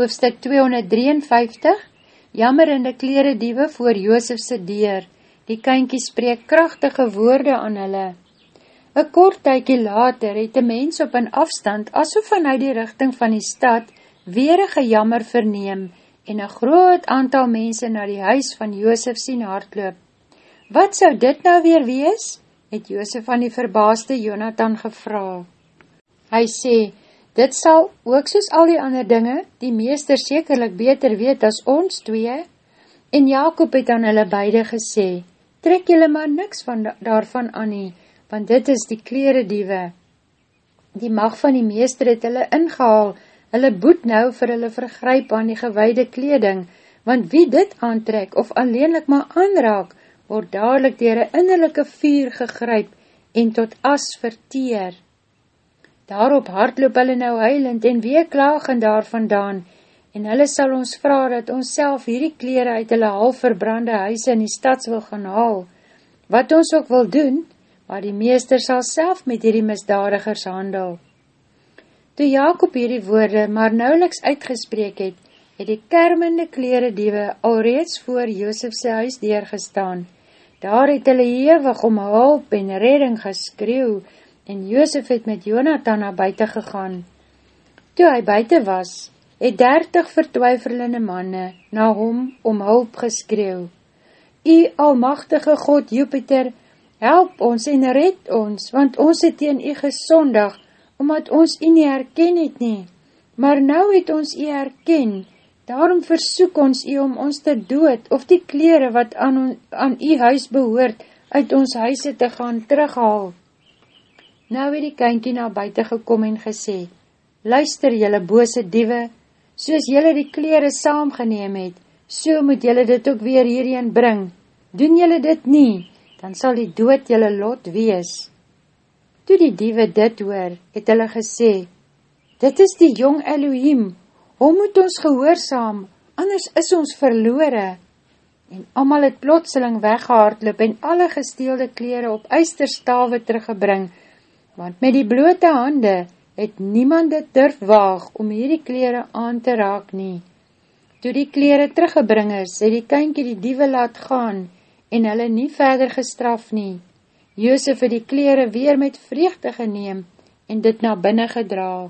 hoofstuk 253, jammerende klerediewe voor Joosefse deur, die kynkie spreek krachtige woorde aan hulle. Een kort tykie later het die mens op een afstand, asof vanuit die richting van die stad, weer een gejammer verneem en een groot aantal mense na die huis van Joosef sien hardloop. Wat sou dit nou weer wees? het Joosef van die verbaaste Jonathan gevra. Hy sê, Dit sal, ook soos al die ander dinge, die meester sekerlik beter weet as ons twee. En Jacob het aan hulle beide gesê, trek julle maar niks van daarvan aan nie, want dit is die klerediewe. Die mag van die meester het hulle ingehaal, hulle boet nou vir hulle vergryp aan die gewaide kleding, want wie dit aantrek of alleenlik maar aanraak, word dadelijk dier een innerlijke vuur gegryp en tot as verteer. Daarop hardloop hulle nou huilend en weeklagend daar vandaan, en hulle sal ons vraag dat ons self hierdie kleren uit hulle half verbrande huise in die stads wil gaan haal. Wat ons ook wil doen, maar die meester sal self met hierdie misdadigers handel. Toe Jacob hierdie woorde maar nauweliks uitgespreek het, het die kermende kleren diewe alreeds voor Joosefse huis deurgestaan. Daar het hulle hewig om hulp en redding geskreeuw, en Joosef het met Jonathan na buiten gegaan. Toe hy buiten was, het dertig vertwyfelende manne na hom om hulp geskreeuw. U almachtige God Jupiter, help ons en red ons, want ons het teen u gesondag, omdat ons u nie herken het nie. Maar nou het ons u herken, daarom versoek ons u om ons te dood, of die kleren wat aan, aan u huis behoort, uit ons huise te gaan terughaal. Nou het die kynkie na buiten gekom en gesê, Luister jylle bose diewe, soos jylle die kleren saam geneem het, so moet jylle dit ook weer hierheen bring. Doen jylle dit nie, dan sal die dood jylle lot wees. Toe die diewe dit hoor, het hulle gesê, Dit is die jong Elohim, hoe moet ons gehoorzaam, anders is ons verloore. En amal het plotseling weggehaardloop en alle gesteelde kleren op eisterstave teruggebring, want met die blote hande het niemand dit durf waag om hierdie kleren aan te raak nie. Toe die kleren teruggebring is, het die kynkie die diewe laat gaan en hulle nie verder gestraf nie. Joosef het die kleren weer met vreugde geneem en dit na binnen gedraag.